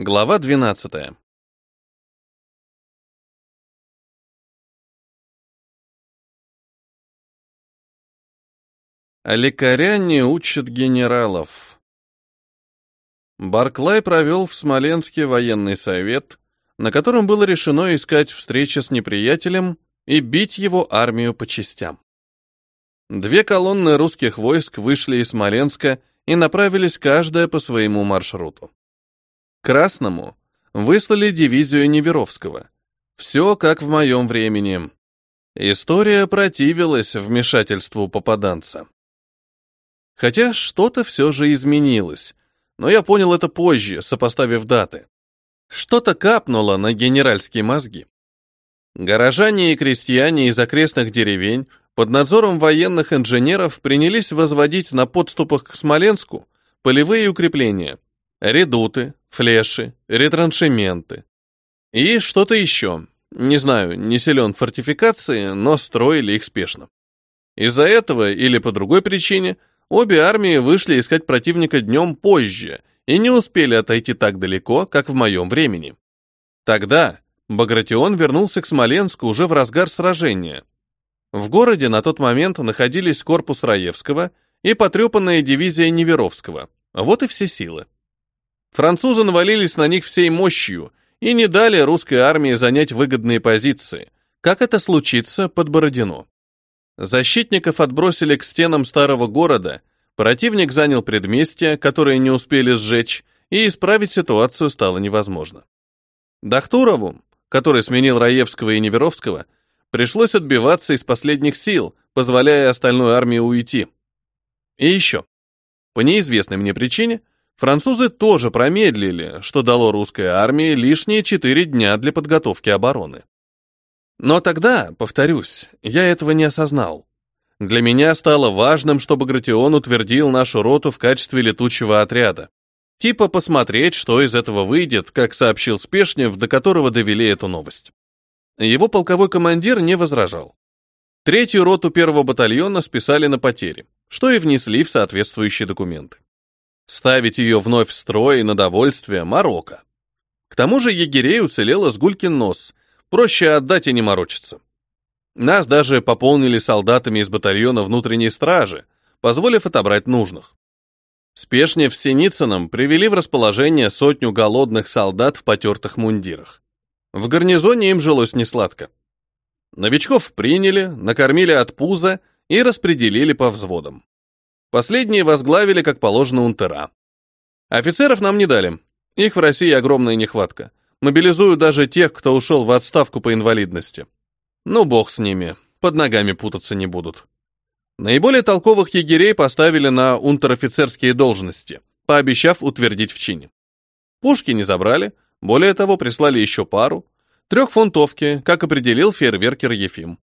Глава 12. А лекаря не учат генералов. Барклай провел в Смоленске военный совет, на котором было решено искать встречи с неприятелем и бить его армию по частям. Две колонны русских войск вышли из Смоленска и направились каждая по своему маршруту. Красному выслали дивизию Неверовского. Все как в моем времени. История противилась вмешательству попаданца. Хотя что-то все же изменилось, но я понял это позже, сопоставив даты. Что-то капнуло на генеральские мозги. Горожане и крестьяне из окрестных деревень под надзором военных инженеров принялись возводить на подступах к Смоленску полевые укрепления, редуты, флеши, ретраншементы. И что-то еще. Не знаю, не силен фортификации, но строили их спешно. Из-за этого или по другой причине обе армии вышли искать противника днем позже и не успели отойти так далеко, как в моем времени. Тогда Багратион вернулся к Смоленску уже в разгар сражения. В городе на тот момент находились корпус Раевского и потрепанная дивизия Неверовского. Вот и все силы. Французы навалились на них всей мощью и не дали русской армии занять выгодные позиции, как это случится под Бородино. Защитников отбросили к стенам старого города, противник занял предместья, которые не успели сжечь, и исправить ситуацию стало невозможно. Дахтурову, который сменил Раевского и Неверовского, пришлось отбиваться из последних сил, позволяя остальной армии уйти. И еще. По неизвестной мне причине, Французы тоже промедлили, что дало русской армии лишние четыре дня для подготовки обороны. Но тогда, повторюсь, я этого не осознал. Для меня стало важным, чтобы Гратион утвердил нашу роту в качестве летучего отряда. Типа посмотреть, что из этого выйдет, как сообщил Спешнев, до которого довели эту новость. Его полковой командир не возражал. Третью роту первого батальона списали на потери, что и внесли в соответствующие документы. Ставить ее вновь в строй на довольствие Марокко. К тому же егерей уцелела сгулькин нос. Проще отдать и не морочиться. Нас даже пополнили солдатами из батальона внутренней стражи, позволив отобрать нужных. Спешнев с Синицыным привели в расположение сотню голодных солдат в потертых мундирах. В гарнизоне им жилось несладко. Новичков приняли, накормили от пуза и распределили по взводам. Последние возглавили, как положено, унтера. Офицеров нам не дали. Их в России огромная нехватка. Мобилизуют даже тех, кто ушел в отставку по инвалидности. Ну, бог с ними. Под ногами путаться не будут. Наиболее толковых егерей поставили на унтер-офицерские должности, пообещав утвердить в чине. Пушки не забрали, более того, прислали еще пару. Трехфунтовки, как определил фейерверкер Ефим.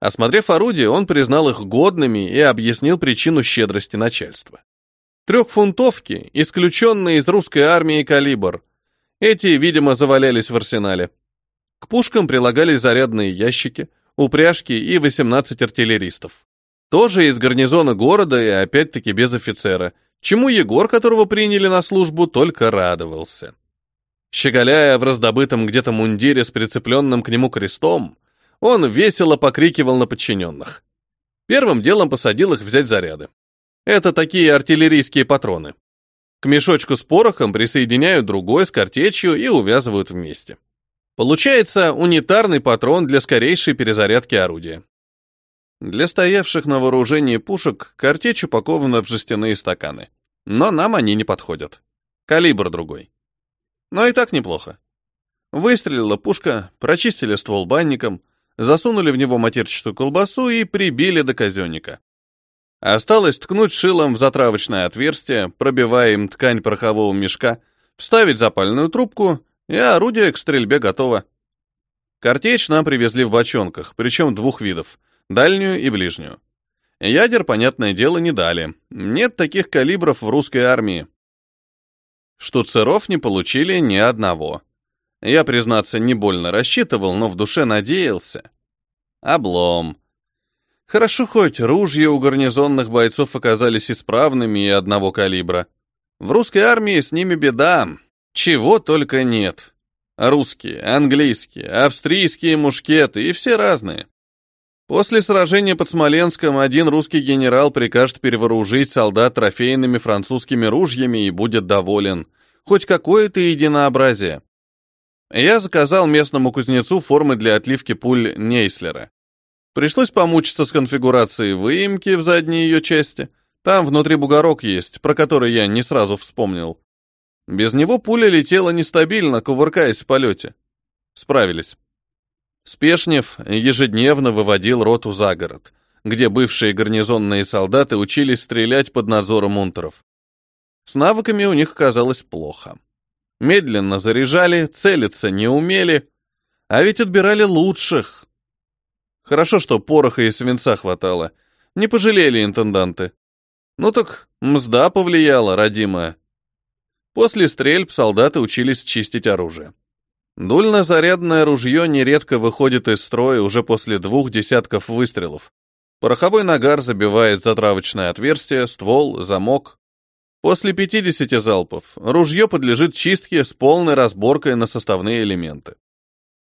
Осмотрев орудия, он признал их годными и объяснил причину щедрости начальства. Трехфунтовки, исключенные из русской армии калибр. Эти, видимо, завалялись в арсенале. К пушкам прилагались зарядные ящики, упряжки и 18 артиллеристов. Тоже из гарнизона города и опять-таки без офицера, чему Егор, которого приняли на службу, только радовался. Щеголяя в раздобытом где-то мундире с прицепленным к нему крестом, он весело покрикивал на подчиненных. Первым делом посадил их взять заряды. Это такие артиллерийские патроны. К мешочку с порохом присоединяют другой с картечью и увязывают вместе. Получается унитарный патрон для скорейшей перезарядки орудия. Для стоявших на вооружении пушек картечь упакована в жестяные стаканы. Но нам они не подходят. Калибр другой. Но и так неплохо. Выстрелила пушка, прочистили ствол банником, засунули в него матерчатую колбасу и прибили до казенника. Осталось ткнуть шилом в затравочное отверстие, пробивая им ткань порохового мешка, вставить запальную трубку, и орудие к стрельбе готово. Картечь нам привезли в бочонках, причем двух видов — дальнюю и ближнюю. Ядер, понятное дело, не дали. Нет таких калибров в русской армии. Штуцеров не получили ни одного. Я, признаться, не больно рассчитывал, но в душе надеялся. Облом. Хорошо хоть ружья у гарнизонных бойцов оказались исправными и одного калибра. В русской армии с ними беда. Чего только нет. Русские, английские, австрийские мушкеты и все разные. После сражения под Смоленском один русский генерал прикажет перевооружить солдат трофейными французскими ружьями и будет доволен. Хоть какое-то единообразие. Я заказал местному кузнецу формы для отливки пуль Нейслера. Пришлось помучиться с конфигурацией выемки в задней ее части. Там внутри бугорок есть, про который я не сразу вспомнил. Без него пуля летела нестабильно, кувыркаясь в полете. Справились. Спешнев ежедневно выводил роту за город, где бывшие гарнизонные солдаты учились стрелять под надзором унтеров. С навыками у них оказалось плохо. Медленно заряжали, целиться не умели, а ведь отбирали лучших. Хорошо, что пороха и свинца хватало. Не пожалели интенданты. Ну так мзда повлияла, родимая. После стрельб солдаты учились чистить оружие. Дульно-зарядное ружье нередко выходит из строя уже после двух десятков выстрелов. Пороховой нагар забивает затравочное отверстие, ствол, замок. После 50 залпов ружье подлежит чистке с полной разборкой на составные элементы.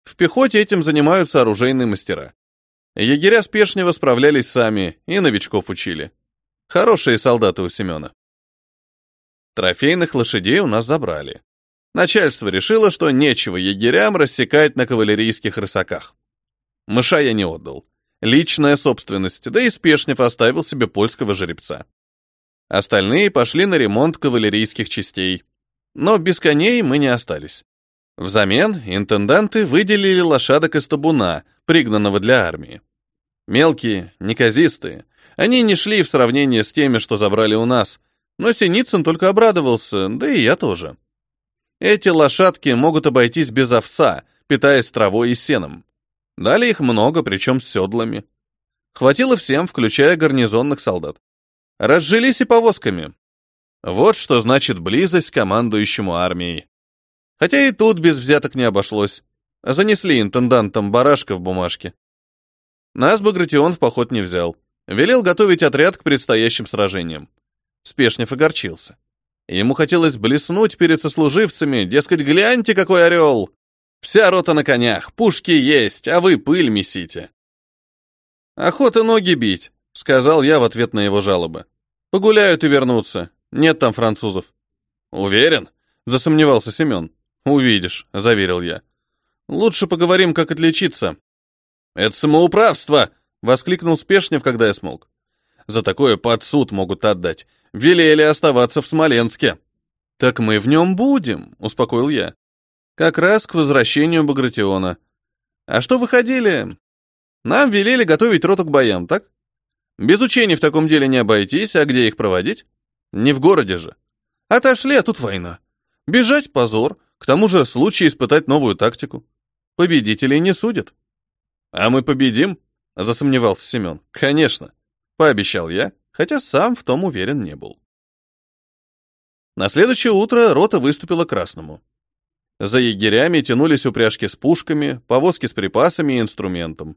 В пехоте этим занимаются оружейные мастера. Егеря спешнево справлялись сами и новичков учили. Хорошие солдаты у Семена. Трофейных лошадей у нас забрали. Начальство решило, что нечего егерям рассекать на кавалерийских рысаках. Мыша я не отдал. Личная собственность, да и Спешнев оставил себе польского жеребца. Остальные пошли на ремонт кавалерийских частей. Но без коней мы не остались. Взамен интенданты выделили лошадок из табуна, пригнанного для армии. Мелкие, неказистые, они не шли в сравнение с теми, что забрали у нас, но Синицын только обрадовался, да и я тоже. Эти лошадки могут обойтись без овса, питаясь травой и сеном. Дали их много, причем с седлами. Хватило всем, включая гарнизонных солдат. Разжились и повозками. Вот что значит близость к командующему армией. Хотя и тут без взяток не обошлось. Занесли интендантам барашка в бумажке. Нас Багратион в поход не взял. Велел готовить отряд к предстоящим сражениям. Спешнев огорчился. Ему хотелось блеснуть перед сослуживцами, дескать, гляньте, какой орел! Вся рота на конях, пушки есть, а вы пыль месите. Охота ноги бить, сказал я в ответ на его жалобы. Погуляют и вернутся. Нет там французов. Уверен? Засомневался Семен. Увидишь, заверил я. Лучше поговорим, как отличиться. Это самоуправство, воскликнул Спешнев, когда я смолк. За такое под суд могут отдать. Велели оставаться в Смоленске. Так мы в нем будем, успокоил я. Как раз к возвращению Багратиона. А что выходили? Нам велели готовить роту к боям, так? Без учений в таком деле не обойтись, а где их проводить? Не в городе же. Отошли, а тут война. Бежать — позор. К тому же случай испытать новую тактику. Победителей не судят. А мы победим? Засомневался Семен. Конечно. Пообещал я хотя сам в том уверен не был. На следующее утро рота выступила красному. За егерями тянулись упряжки с пушками, повозки с припасами и инструментом.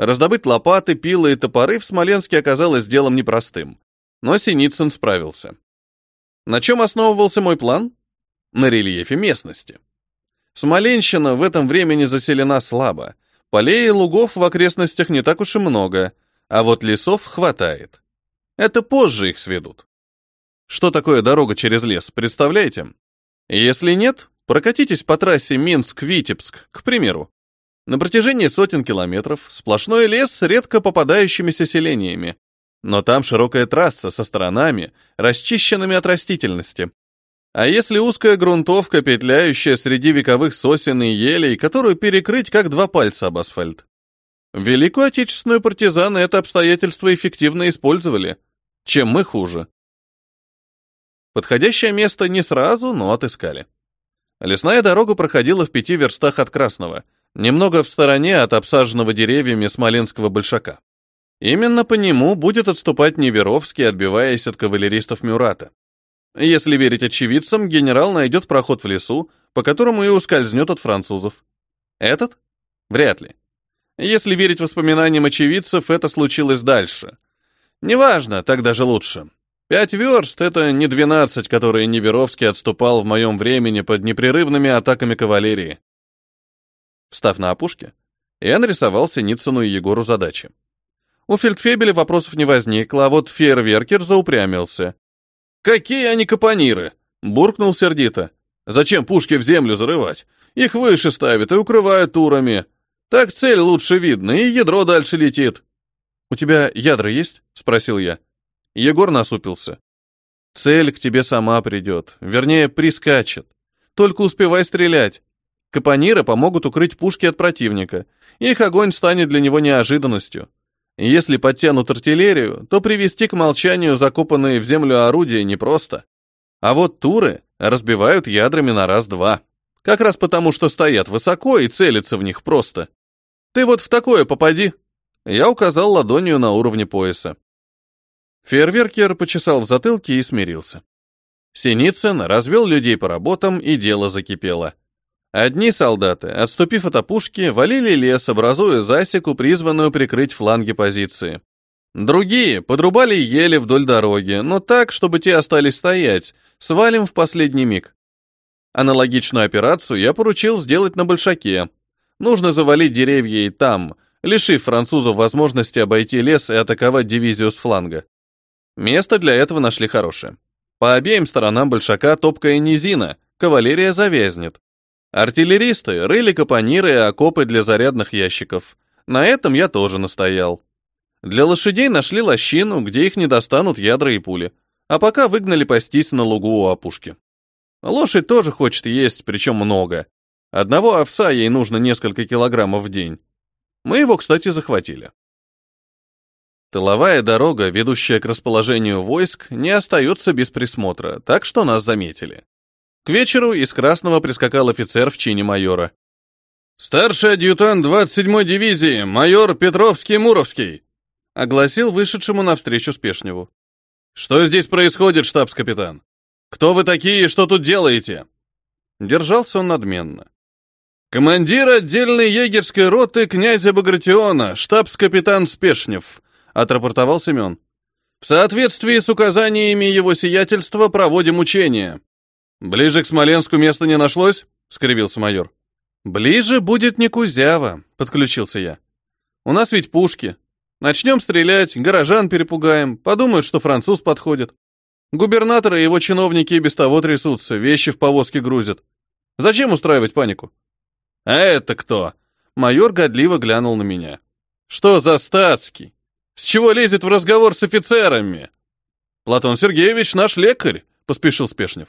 Раздобыть лопаты, пилы и топоры в Смоленске оказалось делом непростым, но Синицын справился. На чем основывался мой план? На рельефе местности. Смоленщина в этом времени заселена слабо, полей и лугов в окрестностях не так уж и много, а вот лесов хватает. Это позже их сведут. Что такое дорога через лес, представляете? Если нет, прокатитесь по трассе Минск-Витебск, к примеру. На протяжении сотен километров сплошной лес с редко попадающимися селениями. Но там широкая трасса со сторонами, расчищенными от растительности. А если узкая грунтовка, петляющая среди вековых сосен и елей, которую перекрыть как два пальца об асфальт? Великую Отечественную партизаны это обстоятельство эффективно использовали – чем мы хуже. Подходящее место не сразу, но отыскали. Лесная дорога проходила в пяти верстах от Красного, немного в стороне от обсаженного деревьями Смоленского большака. Именно по нему будет отступать Неверовский, отбиваясь от кавалеристов Мюрата. Если верить очевидцам, генерал найдет проход в лесу, по которому и ускользнет от французов. Этот? Вряд ли. Если верить воспоминаниям очевидцев, это случилось дальше — Неважно, так даже лучше. Пять верст — это не двенадцать, которые Неверовский отступал в моем времени под непрерывными атаками кавалерии. Встав на опушке, я нарисовал Синицыну и Егору задачи. У фельдфебеля вопросов не возникло, а вот фейерверкер заупрямился. «Какие они капониры!» — буркнул сердито. «Зачем пушки в землю зарывать? Их выше ставят и укрывают турами. Так цель лучше видно, и ядро дальше летит». «У тебя ядра есть?» — спросил я. Егор насупился. Цель к тебе сама придет, вернее, прискачет. Только успевай стрелять. Капониры помогут укрыть пушки от противника. Их огонь станет для него неожиданностью. Если подтянут артиллерию, то привести к молчанию закопанные в землю орудия непросто. А вот туры разбивают ядрами на раз-два. Как раз потому, что стоят высоко и целятся в них просто. Ты вот в такое попади. Я указал ладонью на уровне пояса. Фейерверкер почесал в затылке и смирился. Синицын развел людей по работам, и дело закипело. Одни солдаты, отступив от опушки, валили лес, образуя засеку, призванную прикрыть фланги позиции. Другие подрубали ели вдоль дороги, но так, чтобы те остались стоять, свалим в последний миг. Аналогичную операцию я поручил сделать на Большаке. Нужно завалить деревья и там, лишив французов возможности обойти лес и атаковать дивизию с фланга. Место для этого нашли хорошее. По обеим сторонам большака топкая низина, кавалерия завязнет. Артиллеристы рыли капониры и окопы для зарядных ящиков. На этом я тоже настоял. Для лошадей нашли лощину, где их не достанут ядра и пули. А пока выгнали пастись на лугу у опушки. Лошадь тоже хочет есть, причем много. Одного овса ей нужно несколько килограммов в день. Мы его, кстати, захватили. Тыловая дорога, ведущая к расположению войск, не остается без присмотра, так что нас заметили. К вечеру из Красного прискакал офицер в чине майора. «Старший адъютант 27-й дивизии, майор Петровский-Муровский», огласил вышедшему навстречу Спешневу. «Что здесь происходит, штабс-капитан? Кто вы такие и что тут делаете?» Держался он надменно. «Командир отдельной егерской роты князя Багратиона, штабс-капитан Спешнев», отрапортовал Семен. В соответствии с указаниями его сиятельства проводим учения. Ближе к Смоленску места не нашлось? скривился майор. Ближе будет не Кузява, подключился я. У нас ведь пушки. Начнем стрелять, горожан перепугаем, подумают, что француз подходит. Губернатор и его чиновники без того трясутся, вещи в повозке грузят. Зачем устраивать панику? А это кто? Майор годливо глянул на меня. Что за статский? С чего лезет в разговор с офицерами? Платон Сергеевич наш лекарь, поспешил Спешнев.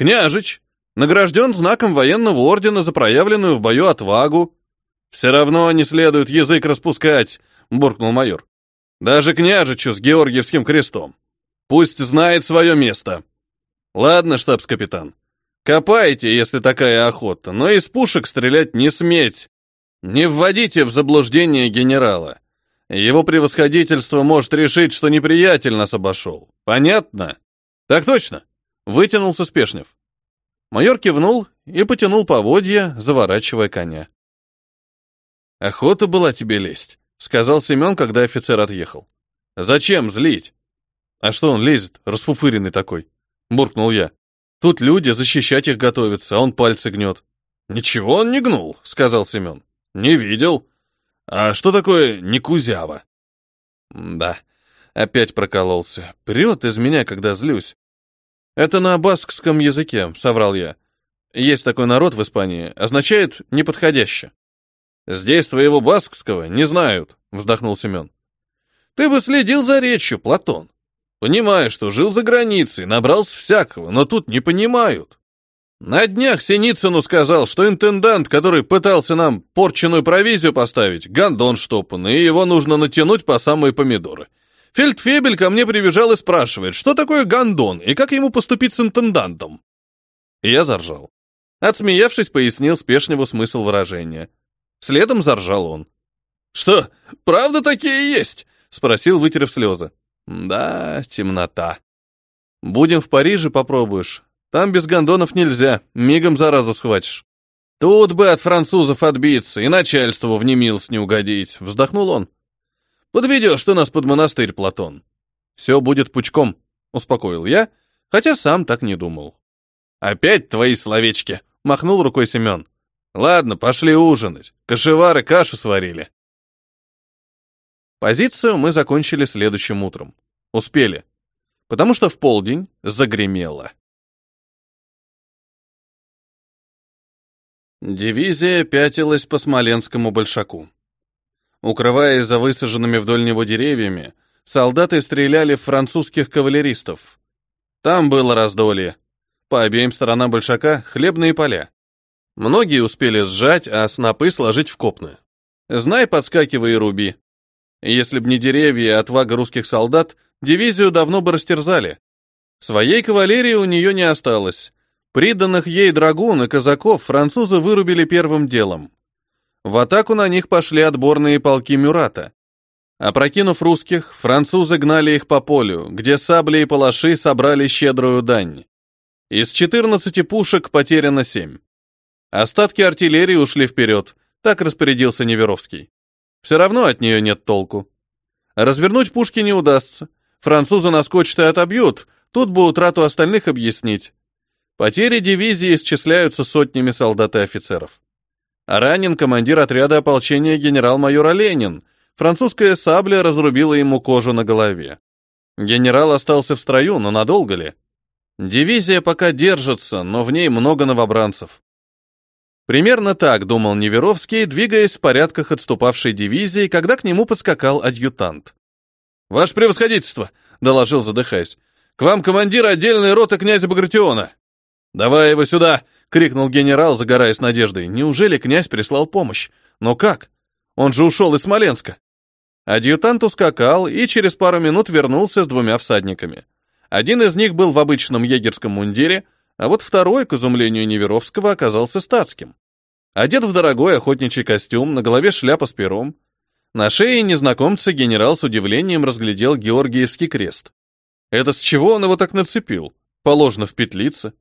Княжич, награжден знаком военного ордена за проявленную в бою отвагу. Все равно не следует язык распускать, буркнул майор. Даже княжичу с Георгиевским крестом. Пусть знает свое место. Ладно, штабс-капитан. Копайте, если такая охота, но из пушек стрелять не сметь. Не вводите в заблуждение генерала. Его превосходительство может решить, что неприятель нас обошел. Понятно? Так точно. Вытянулся Спешнев. Майор кивнул и потянул поводья, заворачивая коня. Охота была тебе лезть, сказал Семен, когда офицер отъехал. Зачем злить? А что он лезет, расфуфыренный такой? буркнул я. Тут люди защищать их готовятся, а он пальцы гнет. Ничего он не гнул, сказал Семен. Не видел. А что такое Никузява? Да, опять прокололся. Прет из меня, когда злюсь. Это на баскском языке, соврал я. Есть такой народ в Испании, означает неподходяще. Здесь твоего баскского не знают, вздохнул Семен. Ты бы следил за речью, Платон. Понимаю, что жил за границей, набрался всякого, но тут не понимают. На днях Синицыну сказал, что интендант, который пытался нам порченую провизию поставить, гандон штопанный, и его нужно натянуть по самые помидоры. Фельдфебель ко мне прибежал и спрашивает, что такое гандон и как ему поступить с интендантом. Я заржал. Отсмеявшись, пояснил Спешневу смысл выражения. Следом заржал он. «Что, правда такие есть?» — спросил, вытерев слезы. «Да, темнота. Будем в Париже, попробуешь. Там без гондонов нельзя, мигом заразу схватишь. Тут бы от французов отбиться и начальству в немилость не угодить, вздохнул он. Подведешь ты нас под монастырь, Платон. Все будет пучком. успокоил я, хотя сам так не думал. Опять твои словечки, махнул рукой Семен. Ладно, пошли ужинать. Кашевары кашу сварили. Позицию мы закончили следующим утром. Успели. Потому что в полдень загремело. Дивизия пятилась по Смоленскому большаку. Укрываясь за высаженными вдоль него деревьями, солдаты стреляли в французских кавалеристов. Там было раздолье. По обеим сторонам большака хлебные поля. Многие успели сжать, а снопы сложить в копны. Знай, подскакивай и руби. Если б не деревья и отвага русских солдат, дивизию давно бы растерзали. Своей кавалерии у нее не осталось, Приданных ей драгун и казаков французы вырубили первым делом. В атаку на них пошли отборные полки Мюрата. Опрокинув русских, французы гнали их по полю, где сабли и палаши собрали щедрую дань. Из 14 пушек потеряно 7. Остатки артиллерии ушли вперед, так распорядился Неверовский. Все равно от нее нет толку. Развернуть пушки не удастся. Французы наскочат и отобьют, тут бы утрату остальных объяснить. Потери дивизии исчисляются сотнями солдат и офицеров. А ранен командир отряда ополчения генерал-майор Оленин. Французская сабля разрубила ему кожу на голове. Генерал остался в строю, но надолго ли? Дивизия пока держится, но в ней много новобранцев. Примерно так думал Неверовский, двигаясь в порядках отступавшей дивизии, когда к нему подскакал адъютант. «Ваше превосходительство!» — доложил, задыхаясь. «К вам командир отдельной роты князя Багратиона!» «Давай его сюда!» — крикнул генерал, загораясь надеждой. «Неужели князь прислал помощь? Но как? Он же ушел из Смоленска!» Адъютант ускакал и через пару минут вернулся с двумя всадниками. Один из них был в обычном егерском мундире, а вот второй, к изумлению Неверовского, оказался статским. Одет в дорогой охотничий костюм, на голове шляпа с пером. На шее незнакомца генерал с удивлением разглядел Георгиевский крест. Это с чего он его так нацепил? Положено в петлице.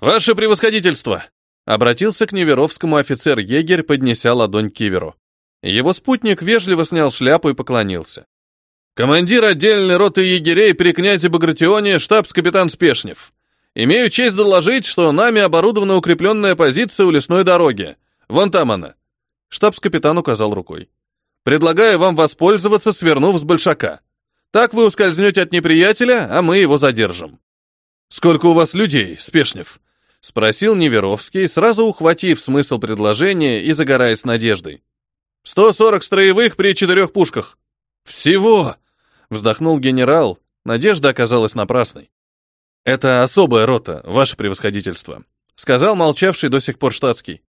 «Ваше превосходительство!» Обратился к Неверовскому офицер-егерь, поднеся ладонь к киверу. Его спутник вежливо снял шляпу и поклонился. «Командир отдельной роты егерей при князе Багратионе, штабс-капитан Спешнев. Имею честь доложить, что нами оборудована укрепленная позиция у лесной дороги. Вон там она». Штабс-капитан указал рукой. «Предлагаю вам воспользоваться, свернув с большака. Так вы ускользнете от неприятеля, а мы его задержим». «Сколько у вас людей, Спешнев?» Спросил Неверовский, сразу ухватив смысл предложения и загораясь надеждой. «Сто сорок строевых при четырех пушках». «Всего!» — вздохнул генерал. Надежда оказалась напрасной. «Это особая рота, ваше превосходительство», — сказал молчавший до сих пор штатский.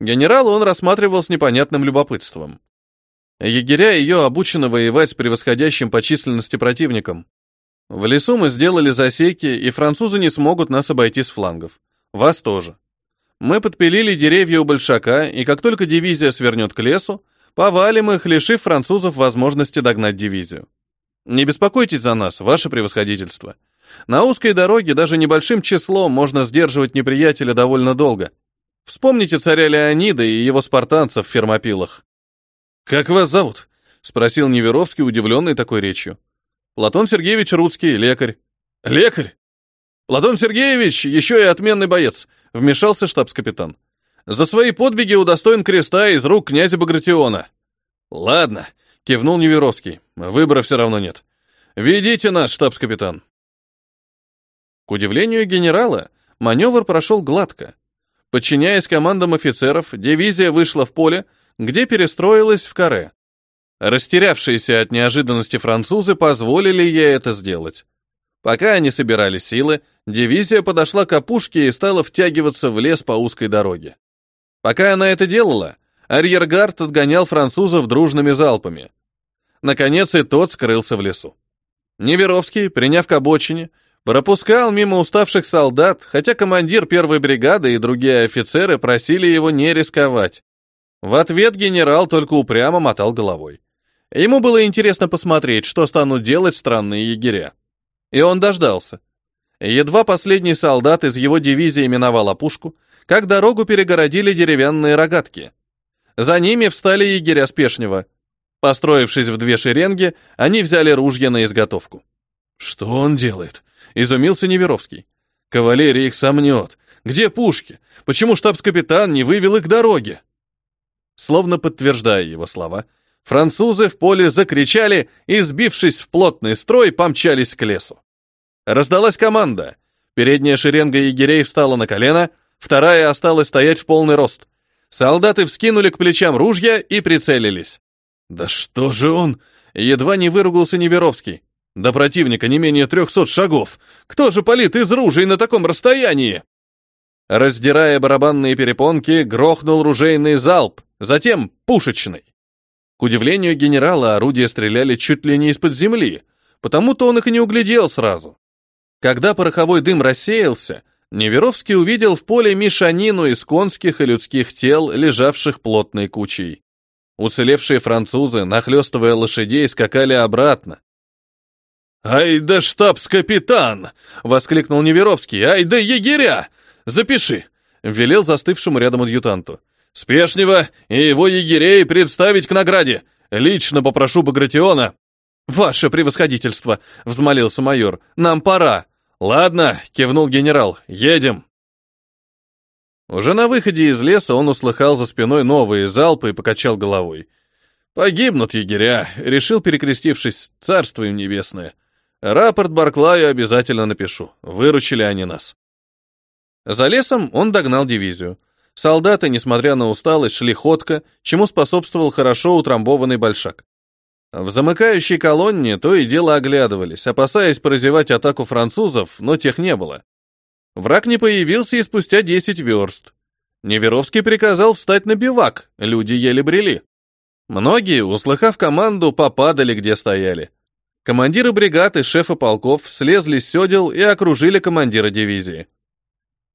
Генерал он рассматривал с непонятным любопытством. Егеря ее обучены воевать с превосходящим по численности противником. В лесу мы сделали засеки, и французы не смогут нас обойти с флангов. Вас тоже. Мы подпилили деревья у Большака, и как только дивизия свернет к лесу, повалим их, лишив французов возможности догнать дивизию. Не беспокойтесь за нас, ваше превосходительство. На узкой дороге даже небольшим числом можно сдерживать неприятеля довольно долго. Вспомните царя Леонида и его спартанцев в Фермопилах. «Как вас зовут?» — спросил Неверовский, удивленный такой речью. «Платон Сергеевич Рудский, лекарь». «Лекарь?» «Платон Сергеевич еще и отменный боец», — вмешался штабс-капитан. «За свои подвиги удостоен креста из рук князя Багратиона». «Ладно», — кивнул Неверовский. «Выбора все равно нет. Ведите нас, штабс-капитан». К удивлению генерала, маневр прошел гладко. Подчиняясь командам офицеров, дивизия вышла в поле, где перестроилась в каре. Растерявшиеся от неожиданности французы позволили ей это сделать. Пока они собирали силы, дивизия подошла к опушке и стала втягиваться в лес по узкой дороге. Пока она это делала, арьергард отгонял французов дружными залпами. Наконец и тот скрылся в лесу. Неверовский, приняв к обочине, пропускал мимо уставших солдат, хотя командир первой бригады и другие офицеры просили его не рисковать. В ответ генерал только упрямо мотал головой. Ему было интересно посмотреть, что станут делать странные егеря. И он дождался. Едва последний солдат из его дивизии миновал опушку, как дорогу перегородили деревянные рогатки. За ними встали егеря Спешнего. Построившись в две шеренги, они взяли ружья на изготовку. Что он делает? Изумился Неверовский. Кавалерия их сомнет. Где пушки? Почему штабс-капитан не вывел их к дороге? Словно подтверждая его слова, французы в поле закричали и, сбившись в плотный строй, помчались к лесу. Раздалась команда. Передняя шеренга егерей встала на колено, вторая осталась стоять в полный рост. Солдаты вскинули к плечам ружья и прицелились. «Да что же он?» Едва не выругался Неверовский. До противника не менее трехсот шагов. Кто же палит из ружей на таком расстоянии? Раздирая барабанные перепонки, грохнул ружейный залп, затем пушечный. К удивлению генерала, орудия стреляли чуть ли не из-под земли, потому-то он их и не углядел сразу. Когда пороховой дым рассеялся, Неверовский увидел в поле мешанину из конских и людских тел, лежавших плотной кучей. Уцелевшие французы, нахлестывая лошадей, скакали обратно. «Ай да штабс-капитан!» — воскликнул Неверовский. «Ай да егеря! Запиши!» — велел застывшему рядом адъютанту. «Спешнего и его егерей представить к награде! Лично попрошу Багратиона!» «Ваше превосходительство!» — взмолился майор. «Нам пора!» «Ладно!» — кивнул генерал. «Едем!» Уже на выходе из леса он услыхал за спиной новые залпы и покачал головой. «Погибнут егеря», — решил, перекрестившись, «царство им небесное». Рапорт Барклаю обязательно напишу. Выручили они нас. За лесом он догнал дивизию. Солдаты, несмотря на усталость, шли ходко, чему способствовал хорошо утрамбованный большак. В замыкающей колонне то и дело оглядывались, опасаясь прозевать атаку французов, но тех не было. Враг не появился и спустя 10 верст. Неверовский приказал встать на бивак, люди еле брели. Многие, услыхав команду, попадали, где стояли. Командиры бригад и шефы полков слезли с седел и окружили командира дивизии.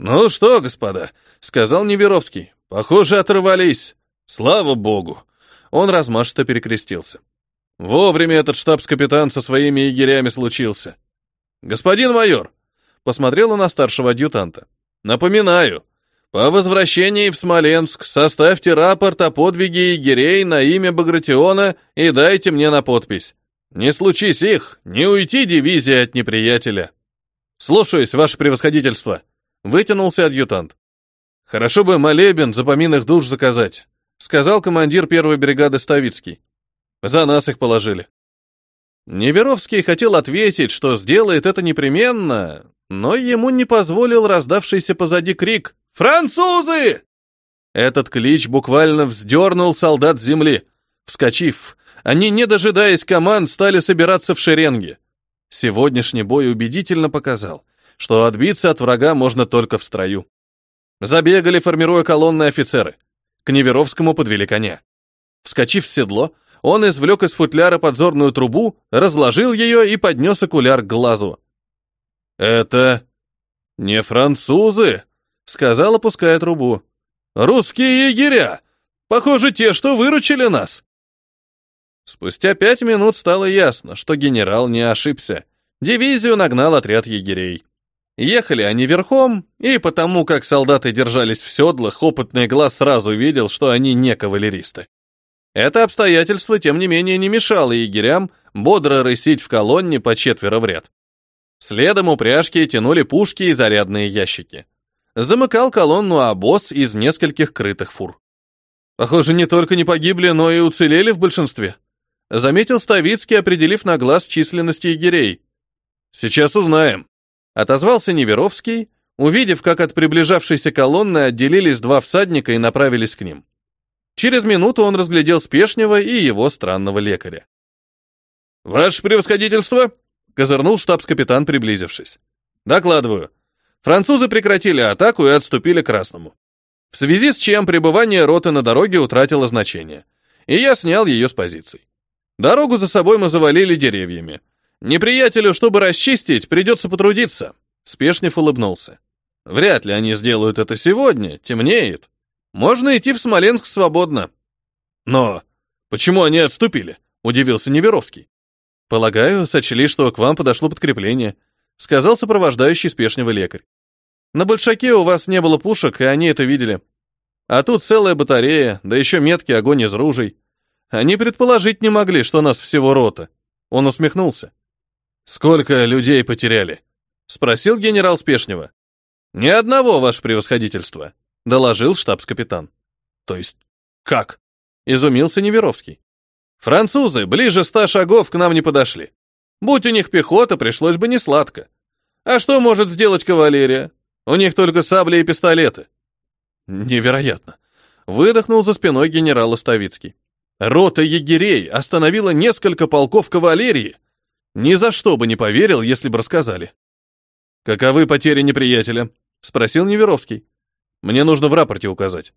«Ну что, господа», — сказал Неверовский, — «похоже, оторвались. Слава богу!» Он размашисто перекрестился. Вовремя этот штабс-капитан со своими егерями случился. «Господин майор», — посмотрел он на старшего адъютанта, — «напоминаю, по возвращении в Смоленск составьте рапорт о подвиге егерей на имя Багратиона и дайте мне на подпись. Не случись их, не уйти дивизия от неприятеля. Слушаюсь, ваше превосходительство. Вытянулся адъютант. Хорошо бы молебен за поминных душ заказать, сказал командир первой бригады Ставицкий. За нас их положили. Неверовский хотел ответить, что сделает это непременно, но ему не позволил раздавшийся позади крик «Французы!». Этот клич буквально вздернул солдат с земли. Вскочив, они, не дожидаясь команд, стали собираться в шеренги. Сегодняшний бой убедительно показал, что отбиться от врага можно только в строю. Забегали, формируя колонны офицеры. К Неверовскому подвели коня. Вскочив в седло, он извлек из футляра подзорную трубу, разложил ее и поднес окуляр к глазу. «Это не французы», — сказал, опуская трубу. «Русские егеря! Похоже, те, что выручили нас!» Спустя пять минут стало ясно, что генерал не ошибся. Дивизию нагнал отряд егерей. Ехали они верхом, и потому как солдаты держались в седлах, опытный глаз сразу видел, что они не кавалеристы. Это обстоятельство, тем не менее, не мешало егерям бодро рысить в колонне по четверо в ряд. Следом упряжки тянули пушки и зарядные ящики. Замыкал колонну обоз из нескольких крытых фур. Похоже, не только не погибли, но и уцелели в большинстве. Заметил Ставицкий, определив на глаз численность егерей. «Сейчас узнаем», — отозвался Неверовский, увидев, как от приближавшейся колонны отделились два всадника и направились к ним. Через минуту он разглядел Спешнего и его странного лекаря. «Ваше превосходительство!» — козырнул штабс-капитан, приблизившись. «Докладываю. Французы прекратили атаку и отступили к Красному. В связи с чем пребывание роты на дороге утратило значение, и я снял ее с позиций. Дорогу за собой мы завалили деревьями. Неприятелю, чтобы расчистить, придется потрудиться. Спешнев улыбнулся. Вряд ли они сделают это сегодня, темнеет. Можно идти в Смоленск свободно. Но почему они отступили? Удивился Неверовский. Полагаю, сочли, что к вам подошло подкрепление, сказал сопровождающий спешного лекарь. На Большаке у вас не было пушек, и они это видели. А тут целая батарея, да еще меткий огонь из ружей. Они предположить не могли, что нас всего рота. Он усмехнулся. Сколько людей потеряли? Спросил генерал Спешнева. Ни одного, ваше превосходительство, доложил штабс-капитан. То есть, как? Изумился Неверовский. Французы ближе ста шагов к нам не подошли. Будь у них пехота, пришлось бы не сладко. А что может сделать кавалерия? У них только сабли и пистолеты. Невероятно. Выдохнул за спиной генерал Оставицкий. Рота егерей остановила несколько полков кавалерии. Ни за что бы не поверил, если бы рассказали. «Каковы потери неприятеля?» — спросил Неверовский. «Мне нужно в рапорте указать».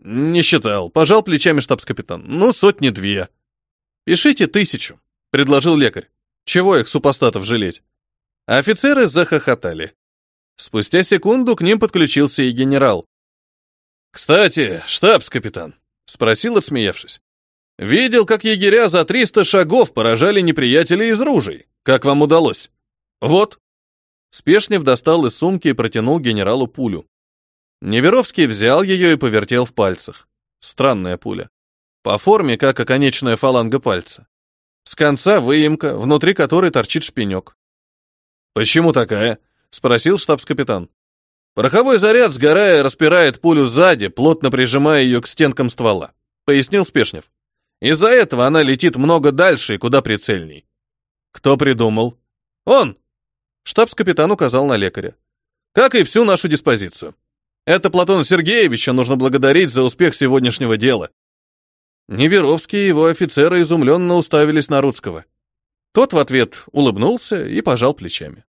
«Не считал», — пожал плечами штабс-капитан. «Ну, сотни две». «Пишите тысячу», — предложил лекарь. «Чего их супостатов жалеть?» Офицеры захохотали. Спустя секунду к ним подключился и генерал. «Кстати, штабс-капитан», — спросил, отсмеявшись. «Видел, как егеря за триста шагов поражали неприятелей из ружей. Как вам удалось?» «Вот». Спешнев достал из сумки и протянул генералу пулю. Неверовский взял ее и повертел в пальцах. Странная пуля. По форме, как оконечная фаланга пальца. С конца выемка, внутри которой торчит шпинек. «Почему такая?» — спросил штабс-капитан. «Пороховой заряд, сгорая, распирает пулю сзади, плотно прижимая ее к стенкам ствола», — пояснил Спешнев. «Из-за этого она летит много дальше и куда прицельней». «Кто придумал?» «Он!» Штабс-капитан указал на лекаря. «Как и всю нашу диспозицию. Это Платона Сергеевича нужно благодарить за успех сегодняшнего дела». Неверовский и его офицеры изумленно уставились на Рудского. Тот в ответ улыбнулся и пожал плечами.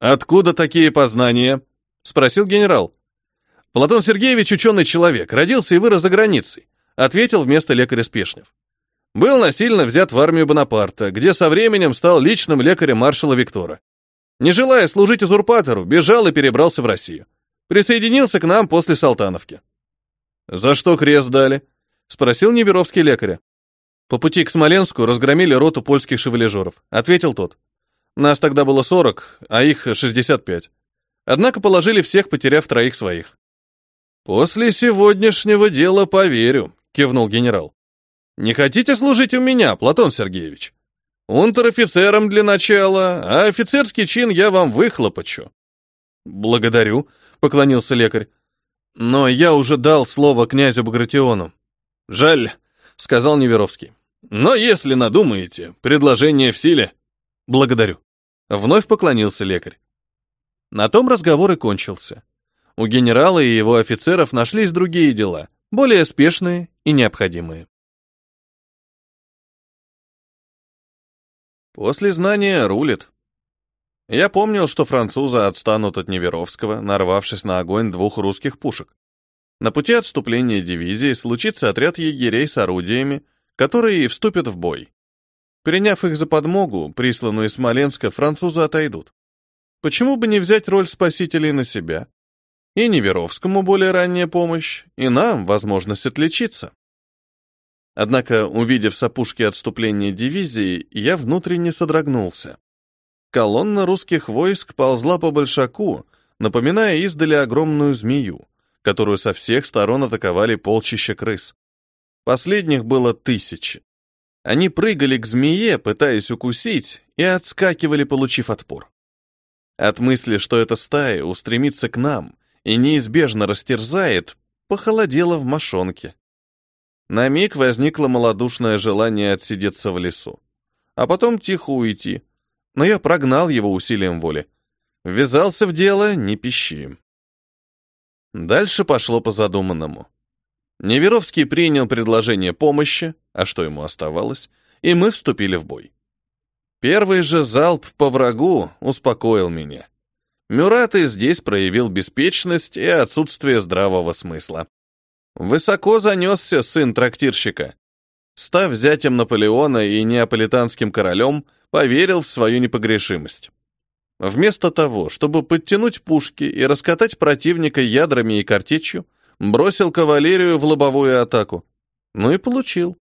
«Откуда такие познания?» — спросил генерал. «Платон Сергеевич ученый человек, родился и вырос за границей», — ответил вместо лекаря Спешнев. «Был насильно взят в армию Бонапарта, где со временем стал личным лекарем маршала Виктора. Не желая служить узурпатору, бежал и перебрался в Россию. Присоединился к нам после Салтановки». «За что крест дали?» — спросил Неверовский лекаря. По пути к Смоленску разгромили роту польских шевележеров, ответил тот. Нас тогда было 40, а их 65. Однако положили всех, потеряв троих своих. После сегодняшнего дела поверю, кивнул генерал. Не хотите служить у меня, Платон Сергеевич? Унтер-офицером для начала, а офицерский чин я вам выхлопочу. Благодарю, поклонился лекарь. Но я уже дал слово князю Багратиону. Жаль, сказал Неверовский. Но если надумаете, предложение в силе. Благодарю. Вновь поклонился лекарь. На том разговор и кончился. У генерала и его офицеров нашлись другие дела, более спешные и необходимые. После знания рулит. Я помнил, что французы отстанут от Неверовского, нарвавшись на огонь двух русских пушек. На пути отступления дивизии случится отряд егерей с орудиями, которые и вступят в бой. Приняв их за подмогу, присланную из Смоленска, французы отойдут. Почему бы не взять роль спасителей на себя? И Неверовскому более ранняя помощь, и нам возможность отличиться. Однако, увидев с опушки отступления дивизии, я внутренне содрогнулся. Колонна русских войск ползла по большаку, напоминая издали огромную змею, которую со всех сторон атаковали полчища крыс. Последних было тысячи. Они прыгали к змее, пытаясь укусить, и отскакивали, получив отпор. От мысли, что эта стая устремится к нам и неизбежно растерзает, похолодело в мошонке. На миг возникло малодушное желание отсидеться в лесу, а потом тихо уйти, но я прогнал его усилием воли. Ввязался в дело, не пищи. Дальше пошло по задуманному. Неверовский принял предложение помощи, а что ему оставалось, и мы вступили в бой. Первый же залп по врагу успокоил меня. Мюрат и здесь проявил беспечность и отсутствие здравого смысла. Высоко занесся сын трактирщика. Став зятем Наполеона и неаполитанским королем, поверил в свою непогрешимость. Вместо того, чтобы подтянуть пушки и раскатать противника ядрами и картечью, бросил кавалерию в лобовую атаку. Ну и получил.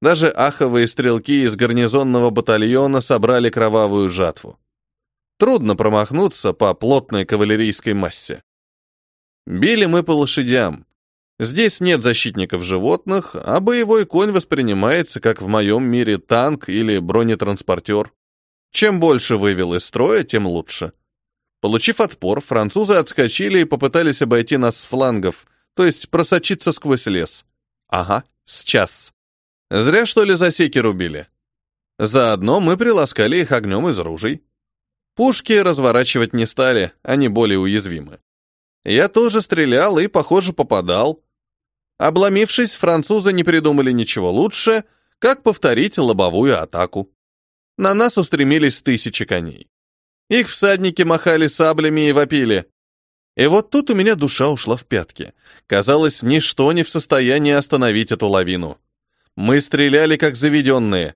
Даже аховые стрелки из гарнизонного батальона собрали кровавую жатву. Трудно промахнуться по плотной кавалерийской массе. Били мы по лошадям. Здесь нет защитников животных, а боевой конь воспринимается, как в моем мире, танк или бронетранспортер. Чем больше вывел из строя, тем лучше. Получив отпор, французы отскочили и попытались обойти нас с флангов, то есть просочиться сквозь лес. Ага, сейчас. Зря, что ли, засеки рубили. Заодно мы приласкали их огнем из ружей. Пушки разворачивать не стали, они более уязвимы. Я тоже стрелял и, похоже, попадал. Обломившись, французы не придумали ничего лучше, как повторить лобовую атаку. На нас устремились тысячи коней. Их всадники махали саблями и вопили. И вот тут у меня душа ушла в пятки. Казалось, ничто не в состоянии остановить эту лавину. Мы стреляли как заведенные.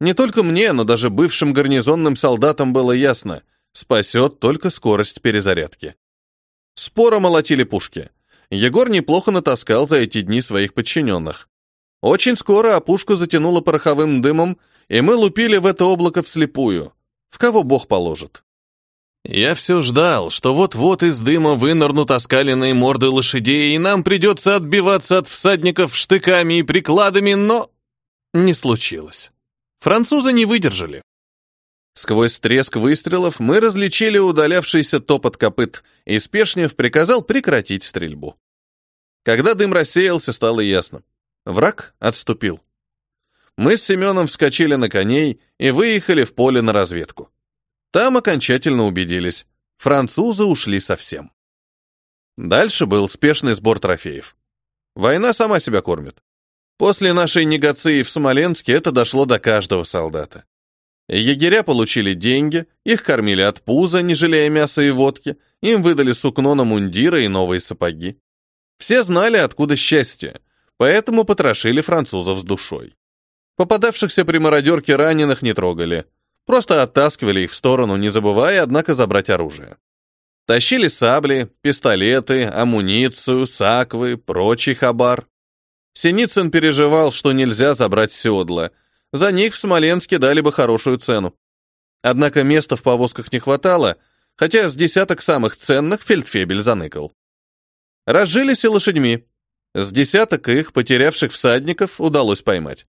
Не только мне, но даже бывшим гарнизонным солдатам было ясно, спасет только скорость перезарядки. Споро молотили пушки. Егор неплохо натаскал за эти дни своих подчиненных. Очень скоро опушку затянуло пороховым дымом, и мы лупили в это облако вслепую. В кого Бог положит. Я все ждал, что вот-вот из дыма вынырнут оскаленные морды лошадей, и нам придется отбиваться от всадников штыками и прикладами, но не случилось. Французы не выдержали. Сквозь треск выстрелов мы различили удалявшийся топот копыт, и Спешнев приказал прекратить стрельбу. Когда дым рассеялся, стало ясно. Враг отступил. Мы с Семеном вскочили на коней и выехали в поле на разведку. Там окончательно убедились. Французы ушли совсем. Дальше был спешный сбор трофеев. Война сама себя кормит. После нашей негации в Смоленске это дошло до каждого солдата. Егеря получили деньги, их кормили от пуза, не жалея мяса и водки, им выдали сукно на мундиры и новые сапоги. Все знали, откуда счастье, поэтому потрошили французов с душой. Попадавшихся при мародерке раненых не трогали, просто оттаскивали их в сторону, не забывая, однако, забрать оружие. Тащили сабли, пистолеты, амуницию, саквы, прочий хабар. Синицын переживал, что нельзя забрать седла. За них в Смоленске дали бы хорошую цену. Однако места в повозках не хватало, хотя с десяток самых ценных фельдфебель заныкал. Разжились и лошадьми. С десяток их, потерявших всадников, удалось поймать.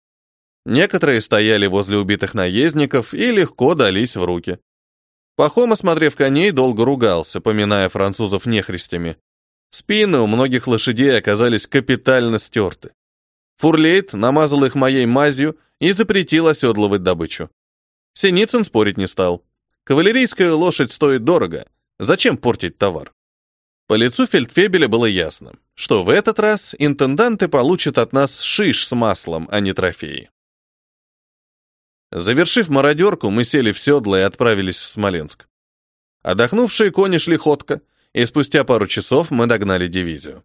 Некоторые стояли возле убитых наездников и легко дались в руки. Пахом, осмотрев коней, долго ругался, поминая французов нехристями. Спины у многих лошадей оказались капитально стерты. Фурлейт намазал их моей мазью и запретил оседлывать добычу. Синицын спорить не стал. Кавалерийская лошадь стоит дорого. Зачем портить товар? По лицу фельдфебеля было ясно, что в этот раз интенданты получат от нас шиш с маслом, а не трофеи. Завершив мародерку, мы сели в седло и отправились в Смоленск. Отдохнувшие кони шли ходко, и спустя пару часов мы догнали дивизию.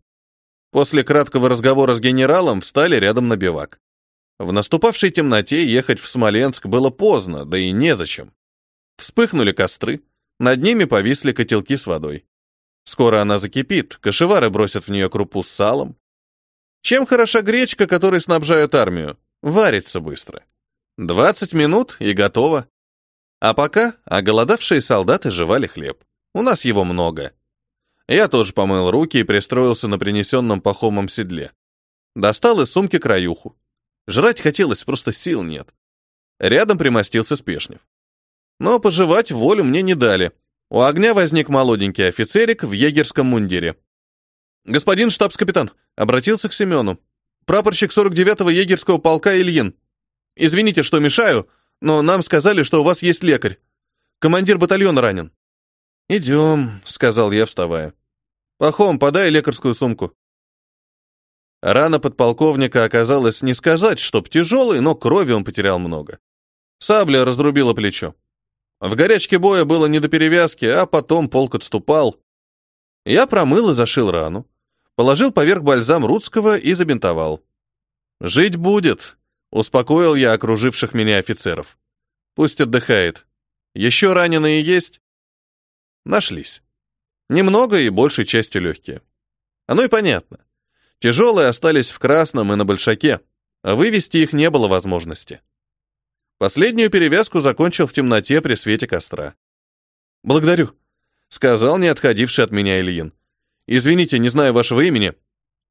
После краткого разговора с генералом встали рядом на бивак. В наступавшей темноте ехать в Смоленск было поздно, да и незачем. Вспыхнули костры, над ними повисли котелки с водой. Скоро она закипит, кошевары бросят в нее крупу с салом. Чем хороша гречка, которой снабжают армию? Варится быстро. 20 минут и готово. А пока оголодавшие солдаты жевали хлеб. У нас его много. Я тоже помыл руки и пристроился на принесенном пахомом седле. Достал из сумки краюху. Жрать хотелось, просто сил нет. Рядом примостился Спешнев. Но пожевать волю мне не дали. У огня возник молоденький офицерик в егерском мундире. «Господин штабс-капитан», — обратился к Семену. «Прапорщик 49-го егерского полка Ильин. Извините, что мешаю, но нам сказали, что у вас есть лекарь. Командир батальона ранен». «Идем», — сказал я, вставая. «Пахом, подай лекарскую сумку». Рана подполковника оказалась не сказать, чтоб тяжелой, но крови он потерял много. Сабля разрубила плечо. В горячке боя было не до перевязки, а потом полк отступал. Я промыл и зашил рану, положил поверх бальзам Рудского и забинтовал. «Жить будет», — успокоил я окруживших меня офицеров. «Пусть отдыхает. Еще раненые есть?» Нашлись. Немного и большей частью легкие. Оно и понятно. Тяжелые остались в красном и на большаке, а вывести их не было возможности. Последнюю перевязку закончил в темноте при свете костра. «Благодарю», — сказал не отходивший от меня Ильин. «Извините, не знаю вашего имени».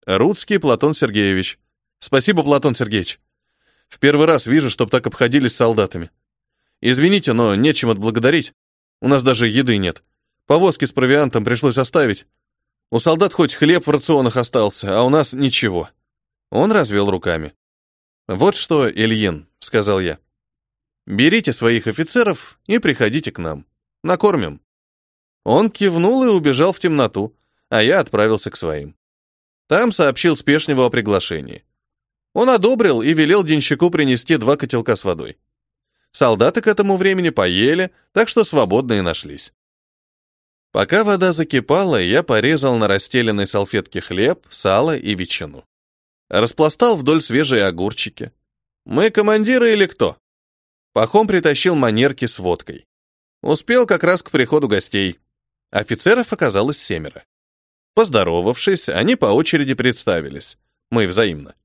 «Рудский Платон Сергеевич». «Спасибо, Платон Сергеевич. В первый раз вижу, чтоб так обходились с солдатами. Извините, но нечем отблагодарить. У нас даже еды нет. Повозки с провиантом пришлось оставить. У солдат хоть хлеб в рационах остался, а у нас ничего. Он развел руками. Вот что, Ильин, сказал я. Берите своих офицеров и приходите к нам. Накормим. Он кивнул и убежал в темноту, а я отправился к своим. Там сообщил Спешневу о приглашении. Он одобрил и велел денщику принести два котелка с водой. Солдаты к этому времени поели, так что свободные нашлись. Пока вода закипала, я порезал на расстеленной салфетке хлеб, сало и ветчину. Распластал вдоль свежие огурчики. Мы командиры или кто? Пахом притащил манерки с водкой. Успел как раз к приходу гостей. Офицеров оказалось семеро. Поздоровавшись, они по очереди представились. Мы взаимно.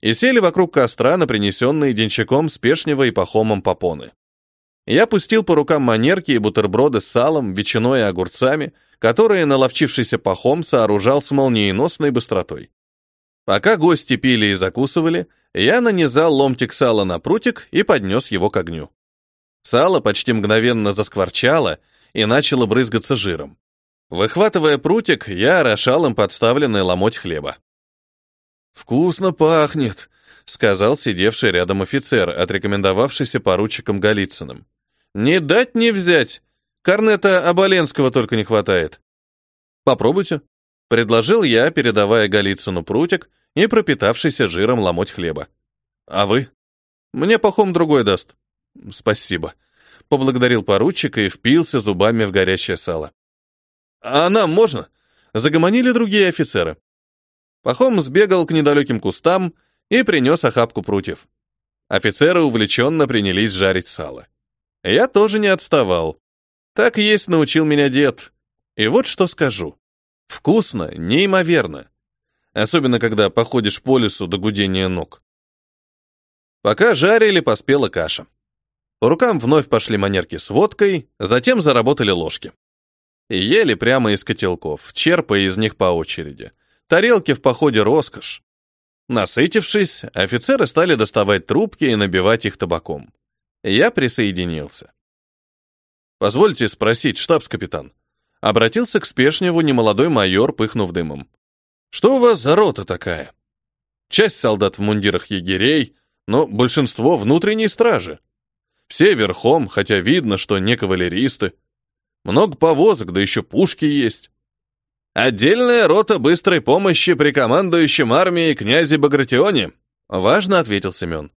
И сели вокруг костра на принесенные денщиком спешнего и пахомом попоны. Я пустил по рукам манерки и бутерброды с салом, ветчиной и огурцами, которые наловчившийся пахом сооружал с молниеносной быстротой. Пока гости пили и закусывали, я нанизал ломтик сала на прутик и поднес его к огню. Сало почти мгновенно заскворчало и начало брызгаться жиром. Выхватывая прутик, я орошал им подставленный ломоть хлеба. «Вкусно пахнет», — сказал сидевший рядом офицер, отрекомендовавшийся поручиком Голицыным. «Не дать не взять. Корнета Оболенского только не хватает». «Попробуйте», — предложил я, передавая Голицыну прутик и пропитавшийся жиром ломоть хлеба. «А вы?» «Мне пахом другой даст». «Спасибо», — поблагодарил поручик и впился зубами в горячее сало. «А нам можно?» — загомонили другие офицеры. Пахом сбегал к недалеким кустам и принес охапку прутьев. Офицеры увлеченно принялись жарить сало. Я тоже не отставал. Так есть научил меня дед. И вот что скажу. Вкусно, неимоверно. Особенно, когда походишь по лесу до гудения ног. Пока жарили, поспела каша. По рукам вновь пошли манерки с водкой, затем заработали ложки. Ели прямо из котелков, черпая из них по очереди. Тарелки в походе роскошь. Насытившись, офицеры стали доставать трубки и набивать их табаком. Я присоединился. «Позвольте спросить, штабс-капитан». Обратился к Спешневу немолодой майор, пыхнув дымом. «Что у вас за рота такая?» Часть солдат в мундирах егерей, но большинство внутренней стражи. Все верхом, хотя видно, что не кавалеристы. Много повозок, да еще пушки есть. «Отдельная рота быстрой помощи при командующем армией князе Багратионе», важно ответил Семен.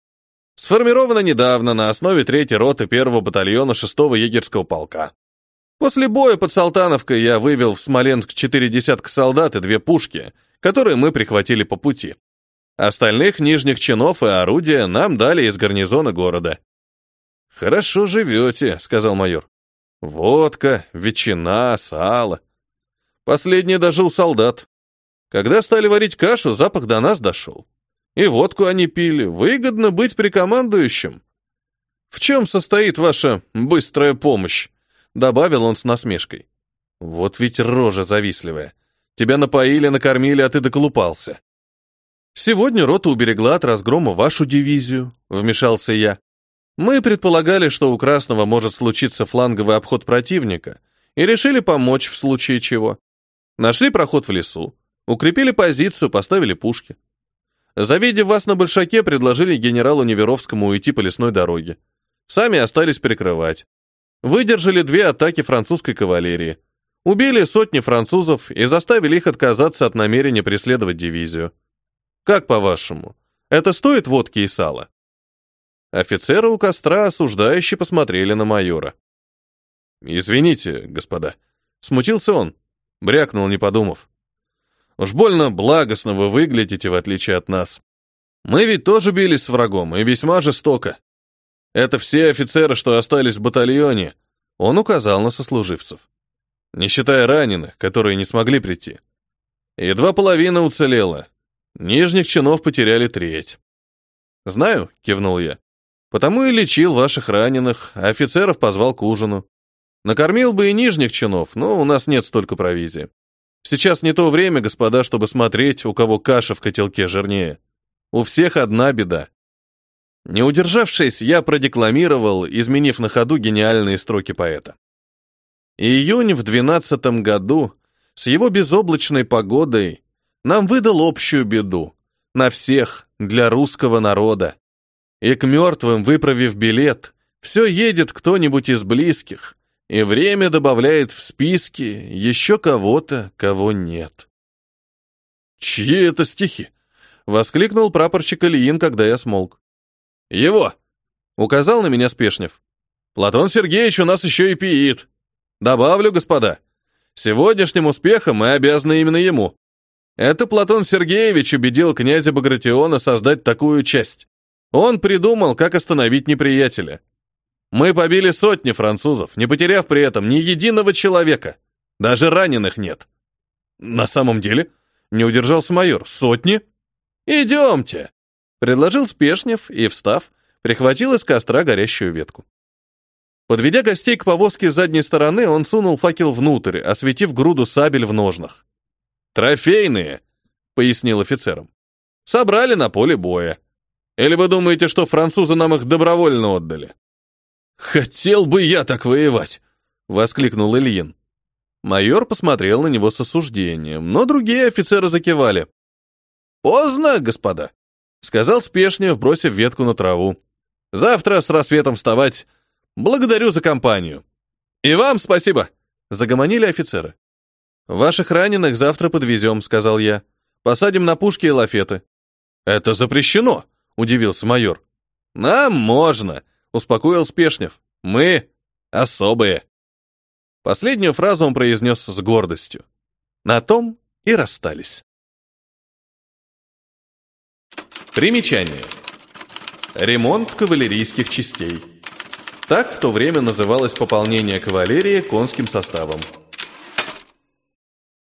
Сформирована недавно на основе третьей роты первого батальона 6-го егерского полка. После боя под Салтановкой я вывел в Смоленск четыре десятка солдат и две пушки, которые мы прихватили по пути. Остальных нижних чинов и орудия нам дали из гарнизона города. «Хорошо живете», — сказал майор. «Водка, ветчина, сало. Последний дожил солдат. Когда стали варить кашу, запах до нас дошел. И водку они пили. Выгодно быть прикомандующим. В чем состоит ваша быстрая помощь? Добавил он с насмешкой. Вот ведь рожа завистливая. Тебя напоили, накормили, а ты доколупался. Сегодня рота уберегла от разгрома вашу дивизию, вмешался я. Мы предполагали, что у Красного может случиться фланговый обход противника, и решили помочь в случае чего. Нашли проход в лесу, укрепили позицию, поставили пушки. Завидев вас на Большаке, предложили генералу Неверовскому уйти по лесной дороге. Сами остались прикрывать. Выдержали две атаки французской кавалерии. Убили сотни французов и заставили их отказаться от намерения преследовать дивизию. Как по-вашему, это стоит водки и сала? Офицеры у костра осуждающе посмотрели на майора. «Извините, господа», — смутился он. Брякнул, не подумав. Уж больно благостно вы выглядите, в отличие от нас. Мы ведь тоже бились с врагом, и весьма жестоко. Это все офицеры, что остались в батальоне. Он указал на сослуживцев. Не считая раненых, которые не смогли прийти. Едва половина уцелела. Нижних чинов потеряли треть. «Знаю», — кивнул я. «Потому и лечил ваших раненых, а офицеров позвал к ужину. Накормил бы и нижних чинов, но у нас нет столько провизии. Сейчас не то время, господа, чтобы смотреть, у кого каша в котелке жирнее. У всех одна беда. Не удержавшись, я продекламировал, изменив на ходу гениальные строки поэта. Июнь в двенадцатом году с его безоблачной погодой нам выдал общую беду на всех для русского народа. И к мертвым, выправив билет, все едет кто-нибудь из близких, и время добавляет в списки еще кого-то, кого нет. «Чьи это стихи?» — воскликнул прапорщик Ильин, когда я смолк. «Его!» — указал на меня Спешнев. «Платон Сергеевич у нас еще и пиит. Добавлю, господа, сегодняшним успехом мы обязаны именно ему. Это Платон Сергеевич убедил князя Багратиона создать такую часть. Он придумал, как остановить неприятеля. Мы побили сотни французов, не потеряв при этом ни единого человека. Даже раненых нет. На самом деле, не удержался майор, сотни? Идемте. Предложил Спешнев и, встав, прихватил из костра горящую ветку. Подведя гостей к повозке с задней стороны, он сунул факел внутрь, осветив груду сабель в ножнах. «Трофейные», — пояснил офицерам. «Собрали на поле боя. Или вы думаете, что французы нам их добровольно отдали?» «Хотел бы я так воевать!» — воскликнул Ильин. Майор посмотрел на него с осуждением, но другие офицеры закивали. «Поздно, господа», Сказал спешнее, бросив ветку на траву. Завтра с рассветом вставать. Благодарю за компанию. И вам спасибо. Загомонили офицеры. Ваших раненых завтра подвезем, сказал я. Посадим на пушки и лафеты. Это запрещено, удивился майор. Нам можно, успокоил Спешнев. Мы особые. Последнюю фразу он произнес с гордостью. На том и расстались. Примечание. Ремонт кавалерийских частей. Так в то время называлось пополнение кавалерии конским составом.